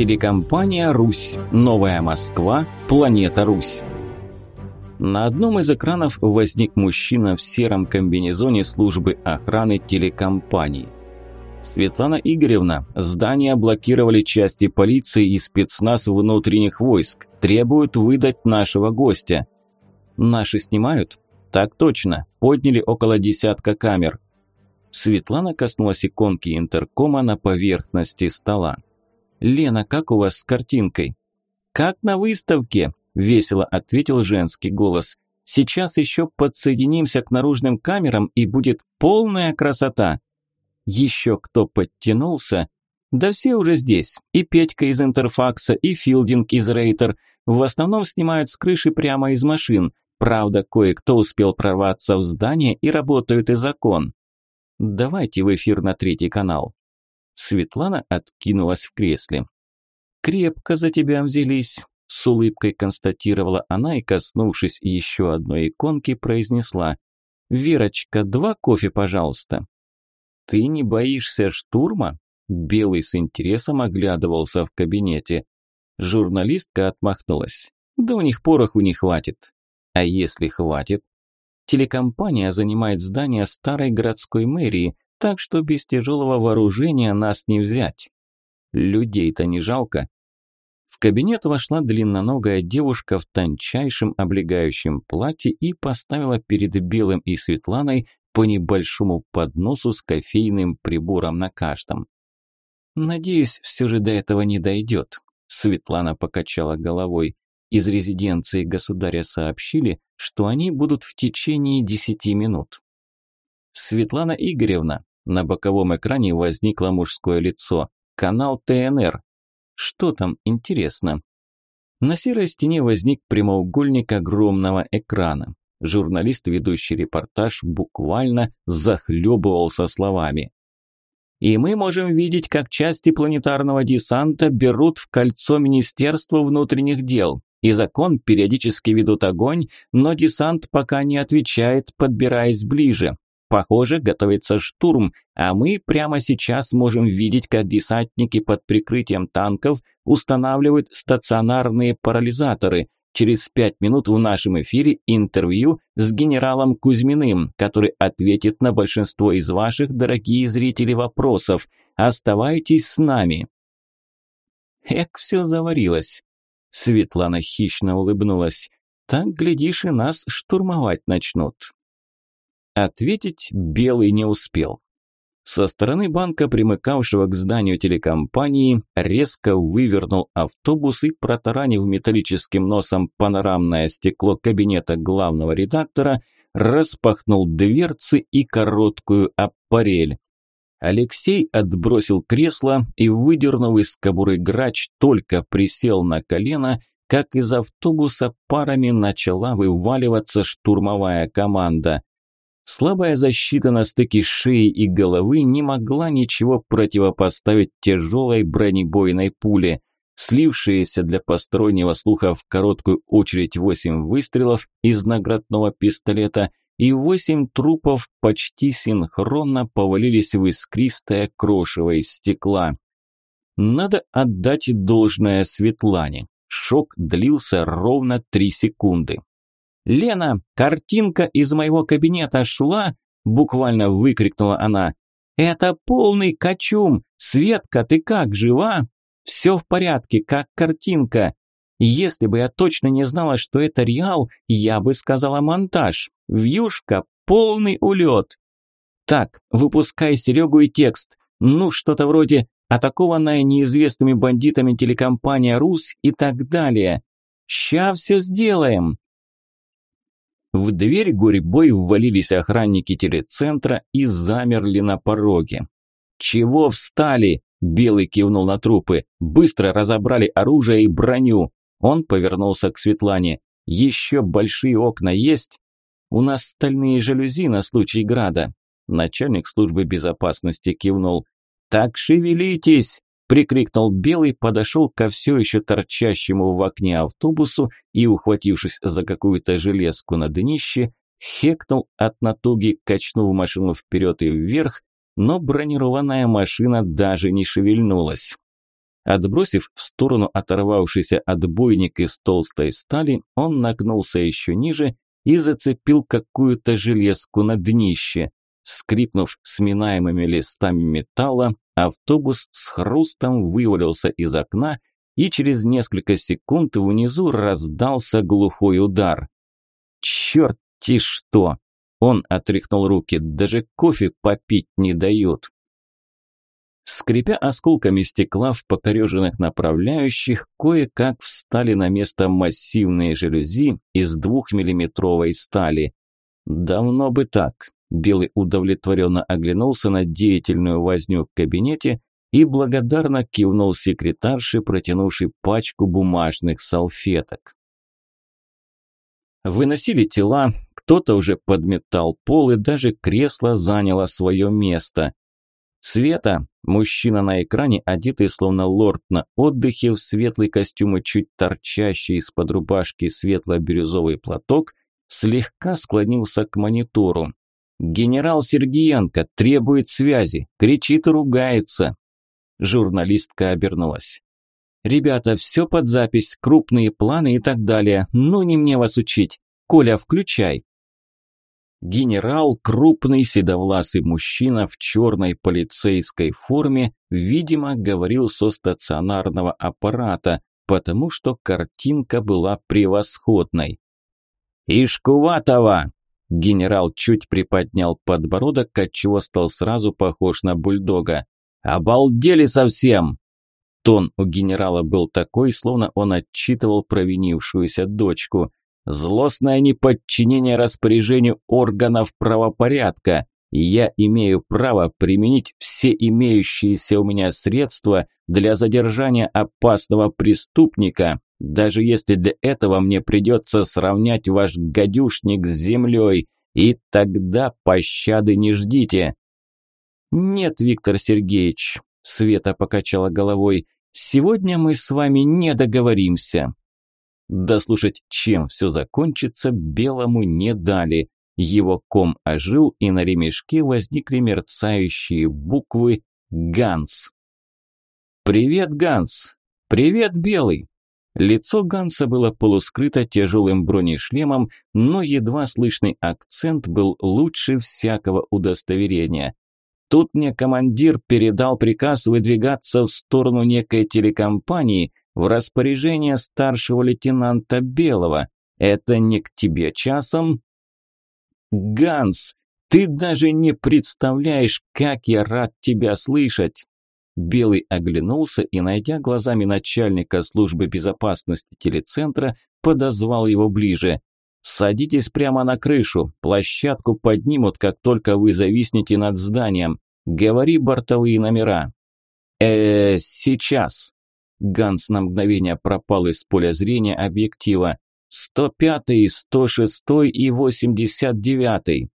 Телекомпания «Русь», Новая Москва, планета Русь. На одном из экранов возник мужчина в сером комбинезоне службы охраны телекомпании. Светлана Игоревна, здание блокировали части полиции и спецназ внутренних войск. Требуют выдать нашего гостя. Наши снимают? Так точно. Подняли около десятка камер. Светлана коснулась иконки интеркома на поверхности стола. «Лена, как у вас с картинкой?» «Как на выставке», – весело ответил женский голос. «Сейчас еще подсоединимся к наружным камерам, и будет полная красота». Еще кто подтянулся? Да все уже здесь. И Петька из Интерфакса, и Филдинг из Рейтер. В основном снимают с крыши прямо из машин. Правда, кое-кто успел прорваться в здание и работают из окон. Давайте в эфир на третий канал. Светлана откинулась в кресле. «Крепко за тебя взялись», – с улыбкой констатировала она и, коснувшись еще одной иконки, произнесла. «Верочка, два кофе, пожалуйста». «Ты не боишься штурма?» Белый с интересом оглядывался в кабинете. Журналистка отмахнулась. «Да у них пороху не хватит». «А если хватит?» Телекомпания занимает здание старой городской мэрии, так что без тяжелого вооружения нас не взять. Людей-то не жалко. В кабинет вошла длинноногая девушка в тончайшем облегающем платье и поставила перед Белым и Светланой по небольшому подносу с кофейным прибором на каждом. «Надеюсь, все же до этого не дойдет», – Светлана покачала головой. Из резиденции государя сообщили, что они будут в течение десяти минут. «Светлана Игоревна, на боковом экране возникло мужское лицо. Канал ТНР. Что там интересно? На серой стене возник прямоугольник огромного экрана. Журналист, ведущий репортаж, буквально захлебывался словами. И мы можем видеть, как части планетарного десанта берут в кольцо Министерства внутренних дел. И закон периодически ведут огонь, но десант пока не отвечает, подбираясь ближе. Похоже, готовится штурм, а мы прямо сейчас можем видеть, как десантники под прикрытием танков устанавливают стационарные парализаторы. Через пять минут в нашем эфире интервью с генералом Кузьминым, который ответит на большинство из ваших, дорогие зрители, вопросов. Оставайтесь с нами. Эк, все заварилось. Светлана хищно улыбнулась. Так, глядишь, и нас штурмовать начнут. Ответить Белый не успел. Со стороны банка, примыкавшего к зданию телекомпании, резко вывернул автобус и, протаранив металлическим носом панорамное стекло кабинета главного редактора, распахнул дверцы и короткую аппарель. Алексей отбросил кресло и, выдернув из кобуры грач, только присел на колено, как из автобуса парами начала вываливаться штурмовая команда. Слабая защита на стыке шеи и головы не могла ничего противопоставить тяжелой бронебойной пуле. Слившиеся для постороннего слуха в короткую очередь восемь выстрелов из наградного пистолета и восемь трупов почти синхронно повалились в искристое крошево из стекла. Надо отдать должное Светлане. Шок длился ровно три секунды. «Лена, картинка из моего кабинета шла!» – буквально выкрикнула она. «Это полный кочум! Светка, ты как, жива?» «Все в порядке, как картинка!» Если бы я точно не знала, что это реал, я бы сказала монтаж. Вьюшка, полный улет. Так, выпускай Серегу и текст. Ну, что-то вроде атакованная неизвестными бандитами телекомпания «Рус» и так далее. Ща все сделаем. В дверь гурьбой ввалились охранники телецентра и замерли на пороге. «Чего встали?» – Белый кивнул на трупы. «Быстро разобрали оружие и броню!» Он повернулся к Светлане. «Еще большие окна есть?» «У нас стальные жалюзи на случай града». Начальник службы безопасности кивнул. «Так шевелитесь!» Прикрикнул Белый, подошел ко все еще торчащему в окне автобусу и, ухватившись за какую-то железку на днище, хекнул от натуги, качнув машину вперед и вверх, но бронированная машина даже не шевельнулась. Отбросив в сторону оторвавшийся отбойник из толстой стали, он нагнулся еще ниже и зацепил какую-то железку на днище. Скрипнув сминаемыми листами металла, автобус с хрустом вывалился из окна, и через несколько секунд внизу раздался глухой удар. «Черт-те что!» Он отряхнул руки, даже кофе попить не дают. Скрипя осколками стекла в покореженных направляющих, кое-как встали на место массивные жалюзи из двухмиллиметровой стали. Давно бы так. Белый удовлетворенно оглянулся на деятельную возню в кабинете и благодарно кивнул секретарше, протянувшей пачку бумажных салфеток. Выносили тела, кто-то уже подметал пол и даже кресло заняло свое место. Света, мужчина на экране, одетый словно лорд на отдыхе в светлый костюм и чуть торчащий из-под рубашки светло-бирюзовый платок, слегка склонился к монитору. «Генерал Сергиенко требует связи, кричит и ругается». Журналистка обернулась. «Ребята, все под запись, крупные планы и так далее. Ну, не мне вас учить. Коля, включай». Генерал, крупный седовласый мужчина в черной полицейской форме, видимо, говорил со стационарного аппарата, потому что картинка была превосходной. «Ишкуватова!» Генерал чуть приподнял подбородок, отчего стал сразу похож на бульдога. «Обалдели совсем!» Тон у генерала был такой, словно он отчитывал провинившуюся дочку. Злостное неподчинение распоряжению органов правопорядка. Я имею право применить все имеющиеся у меня средства для задержания опасного преступника, даже если для этого мне придется сравнять ваш гадюшник с землей, и тогда пощады не ждите. Нет, Виктор Сергеевич, Света покачала головой, сегодня мы с вами не договоримся. Дослушать, чем все закончится, Белому не дали. Его ком ожил, и на ремешке возникли мерцающие буквы «Ганс». «Привет, Ганс!» «Привет, Белый!» Лицо Ганса было полускрыто тяжелым бронешлемом, но едва слышный акцент был лучше всякого удостоверения. Тут мне командир передал приказ выдвигаться в сторону некой телекомпании, в распоряжение старшего лейтенанта Белого. Это не к тебе часом? Ганс, ты даже не представляешь, как я рад тебя слышать. Белый оглянулся и, найдя глазами начальника службы безопасности телецентра, подозвал его ближе. «Садитесь прямо на крышу, площадку поднимут, как только вы зависнете над зданием. Говори бортовые номера». «Э, сейчас». Ганс на мгновение пропал из поля зрения объектива. «105-й, 106-й и 89-й.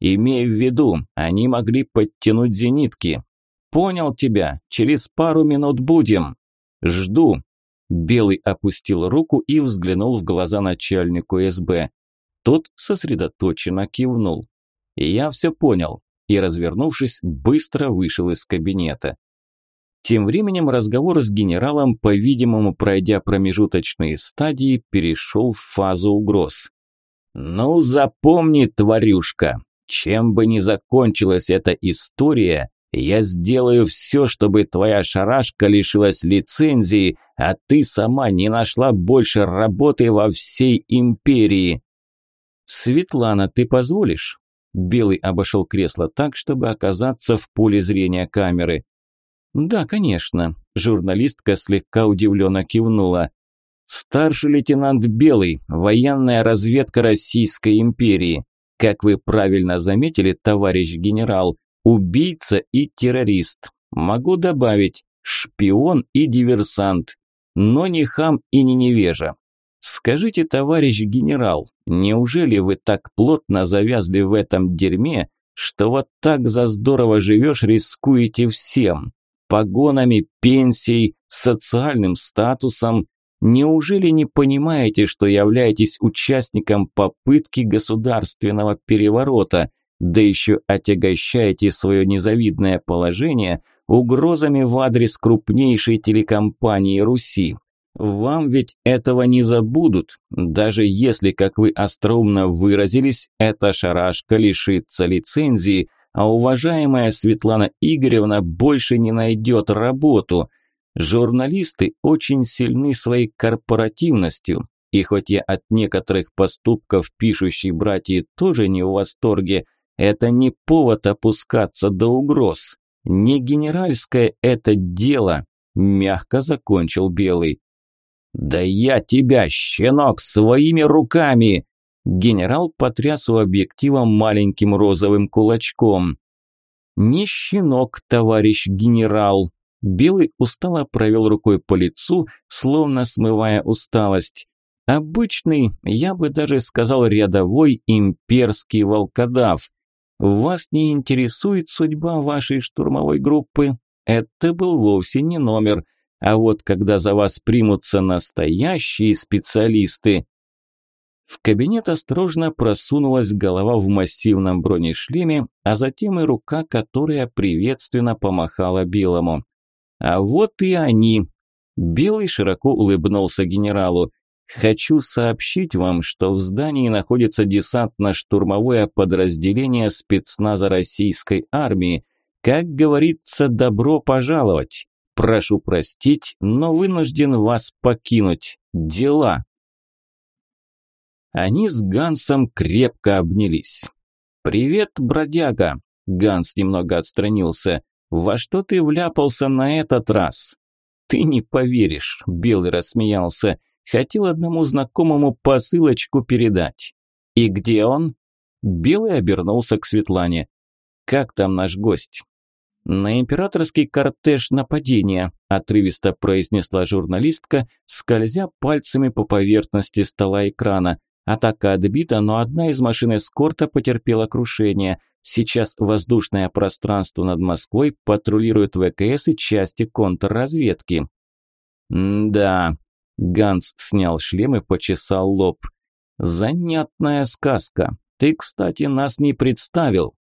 Имей в виду, они могли подтянуть зенитки. Понял тебя, через пару минут будем. Жду». Белый опустил руку и взглянул в глаза начальнику СБ. Тот сосредоточенно кивнул. «Я все понял», и, развернувшись, быстро вышел из кабинета. Тем временем разговор с генералом, по-видимому, пройдя промежуточные стадии, перешел в фазу угроз. «Ну, запомни, тварюшка, чем бы ни закончилась эта история, я сделаю все, чтобы твоя шарашка лишилась лицензии, а ты сама не нашла больше работы во всей империи». «Светлана, ты позволишь?» Белый обошел кресло так, чтобы оказаться в поле зрения камеры. «Да, конечно», – журналистка слегка удивленно кивнула. «Старший лейтенант Белый, военная разведка Российской империи. Как вы правильно заметили, товарищ генерал, убийца и террорист. Могу добавить, шпион и диверсант. Но не хам и не невежа. Скажите, товарищ генерал, неужели вы так плотно завязли в этом дерьме, что вот так за здорово живешь, рискуете всем? погонами, пенсией, социальным статусом. Неужели не понимаете, что являетесь участником попытки государственного переворота, да еще отягощаете свое незавидное положение угрозами в адрес крупнейшей телекомпании Руси. Вам ведь этого не забудут, даже если, как вы остроумно выразились, эта шарашка лишится лицензии, а уважаемая Светлана Игоревна больше не найдет работу. Журналисты очень сильны своей корпоративностью, и хоть я от некоторых поступков пишущей братьи тоже не в восторге, это не повод опускаться до угроз. Не генеральское это дело, мягко закончил Белый. «Да я тебя, щенок, своими руками!» Генерал потряс у объектива маленьким розовым кулачком. «Не щенок, товарищ генерал!» Белый устало провел рукой по лицу, словно смывая усталость. «Обычный, я бы даже сказал, рядовой имперский волкодав. Вас не интересует судьба вашей штурмовой группы? Это был вовсе не номер». А вот когда за вас примутся настоящие специалисты... В кабинет осторожно просунулась голова в массивном бронешлеме, а затем и рука, которая приветственно помахала Белому. А вот и они. Белый широко улыбнулся генералу. Хочу сообщить вам, что в здании находится десантно-штурмовое подразделение спецназа российской армии. Как говорится, добро пожаловать. Прошу простить, но вынужден вас покинуть. Дела. Они с Гансом крепко обнялись. «Привет, бродяга!» Ганс немного отстранился. «Во что ты вляпался на этот раз?» «Ты не поверишь», – Белый рассмеялся. «Хотел одному знакомому посылочку передать». «И где он?» Белый обернулся к Светлане. «Как там наш гость?» «На императорский кортеж нападения», – отрывисто произнесла журналистка, скользя пальцами по поверхности стола экрана. Атака отбита, но одна из машин эскорта потерпела крушение. Сейчас воздушное пространство над Москвой патрулируют ВКС и части контрразведки. «Да», – Ганс снял шлем и почесал лоб. «Занятная сказка. Ты, кстати, нас не представил».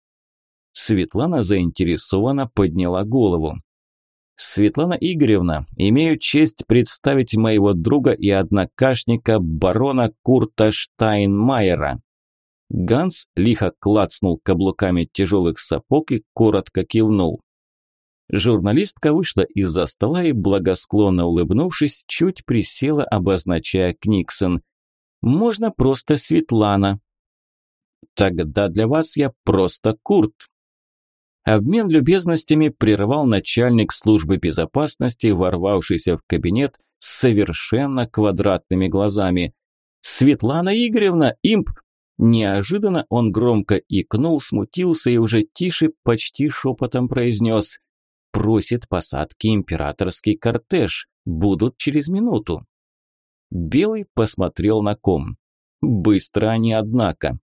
Светлана заинтересованно подняла голову. «Светлана Игоревна, имею честь представить моего друга и однокашника барона Курта Штайнмайера». Ганс лихо клацнул каблуками тяжелых сапог и коротко кивнул. Журналистка вышла из-за стола и, благосклонно улыбнувшись, чуть присела, обозначая Книксон. «Можно просто Светлана». «Тогда для вас я просто Курт», Обмен любезностями прервал начальник службы безопасности, ворвавшийся в кабинет с совершенно квадратными глазами. «Светлана Игоревна, имп!» Неожиданно он громко икнул, смутился и уже тише, почти шепотом произнес «Просит посадки императорский кортеж. Будут через минуту». Белый посмотрел на ком. Быстро они, однако.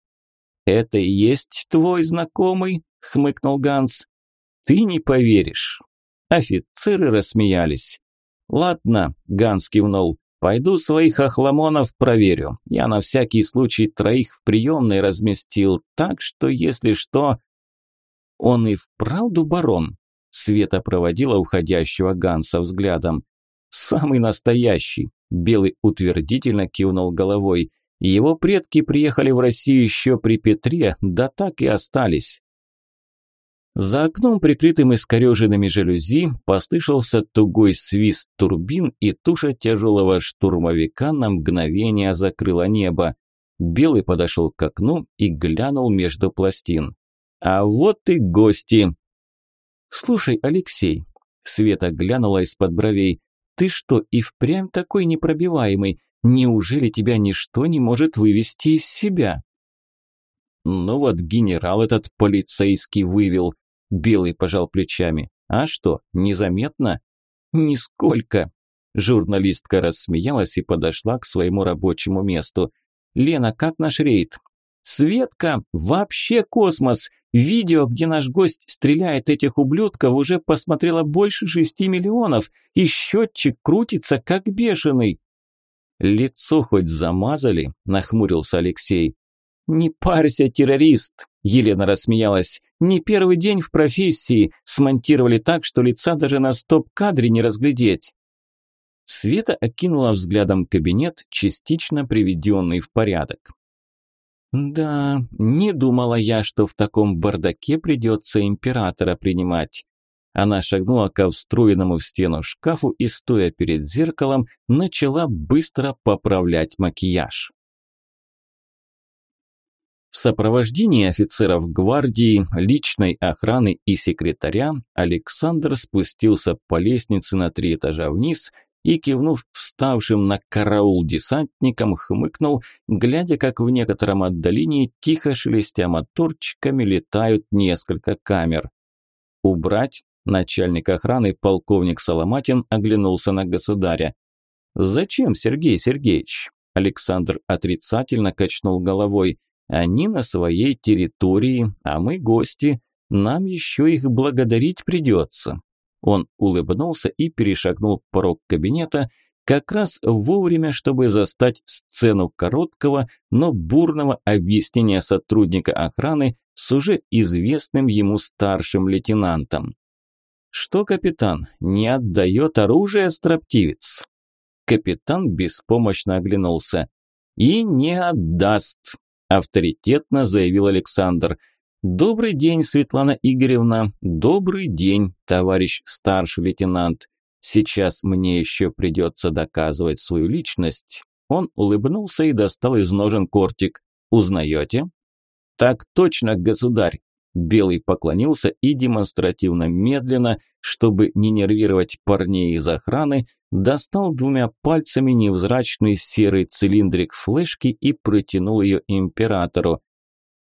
«Это и есть твой знакомый?» – хмыкнул Ганс. «Ты не поверишь». Офицеры рассмеялись. «Ладно», – Ганс кивнул, – «пойду своих охламонов проверю. Я на всякий случай троих в приемной разместил, так что, если что...» «Он и вправду барон?» – Света проводила уходящего Ганса взглядом. «Самый настоящий», – Белый утвердительно кивнул головой. «Его предки приехали в Россию еще при Петре, да так и остались. За окном, прикрытым искореженными жалюзи, послышался тугой свист турбин, и туша тяжелого штурмовика на мгновение закрыла небо. Белый подошел к окну и глянул между пластин. «А вот и гости!» «Слушай, Алексей», – Света глянула из-под бровей, – «ты что, и впрямь такой непробиваемый? Неужели тебя ничто не может вывести из себя?» Ну вот генерал этот полицейский вывел. Белый пожал плечами. А что, незаметно? Нисколько. Журналистка рассмеялась и подошла к своему рабочему месту. Лена, как наш рейд? Светка, вообще космос. Видео, где наш гость стреляет этих ублюдков, уже посмотрело больше шести миллионов, и счетчик крутится как бешеный. Лицо хоть замазали, нахмурился Алексей. Не парься, террорист, Елена рассмеялась. «Не первый день в профессии. Смонтировали так, что лица даже на стоп-кадре не разглядеть». Света окинула взглядом кабинет, частично приведенный в порядок. «Да, не думала я, что в таком бардаке придется императора принимать». Она шагнула ко встроенному в стену шкафу и, стоя перед зеркалом, начала быстро поправлять макияж. В сопровождении офицеров гвардии, личной охраны и секретаря Александр спустился по лестнице на три этажа вниз и, кивнув вставшим на караул десантникам, хмыкнул, глядя, как в некотором отдалении, тихо шелестя моторчиками, летают несколько камер. «Убрать?» – начальник охраны, полковник Соломатин, оглянулся на государя. «Зачем, Сергей Сергеевич?» Александр отрицательно качнул головой. «Они на своей территории, а мы гости. Нам еще их благодарить придется. Он улыбнулся и перешагнул порог кабинета, как раз вовремя, чтобы застать сцену короткого, но бурного объяснения сотрудника охраны с уже известным ему старшим лейтенантом. «Что, капитан, не отдает оружие, строптивец?» Капитан беспомощно оглянулся. «И не отдаст», – авторитетно заявил Александр – «Добрый день, Светлана Игоревна. Добрый день, товарищ старший лейтенант. Сейчас мне еще придется доказывать свою личность». Он улыбнулся и достал из ножен кортик. «Узнаете?» «Так точно, государь!» Белый поклонился и демонстративно медленно, чтобы не нервировать парней из охраны, достал двумя пальцами невзрачный серый цилиндрик флешки и протянул ее императору.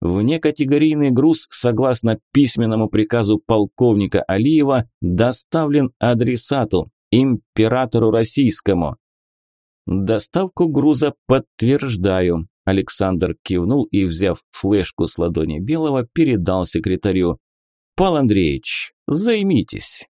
Внекатегорийный груз, согласно письменному приказу полковника Алиева, доставлен адресату, императору российскому. Доставку груза подтверждаю. Александр кивнул и, взяв флешку с ладони Белого, передал секретарю. Пал Андреевич, займитесь.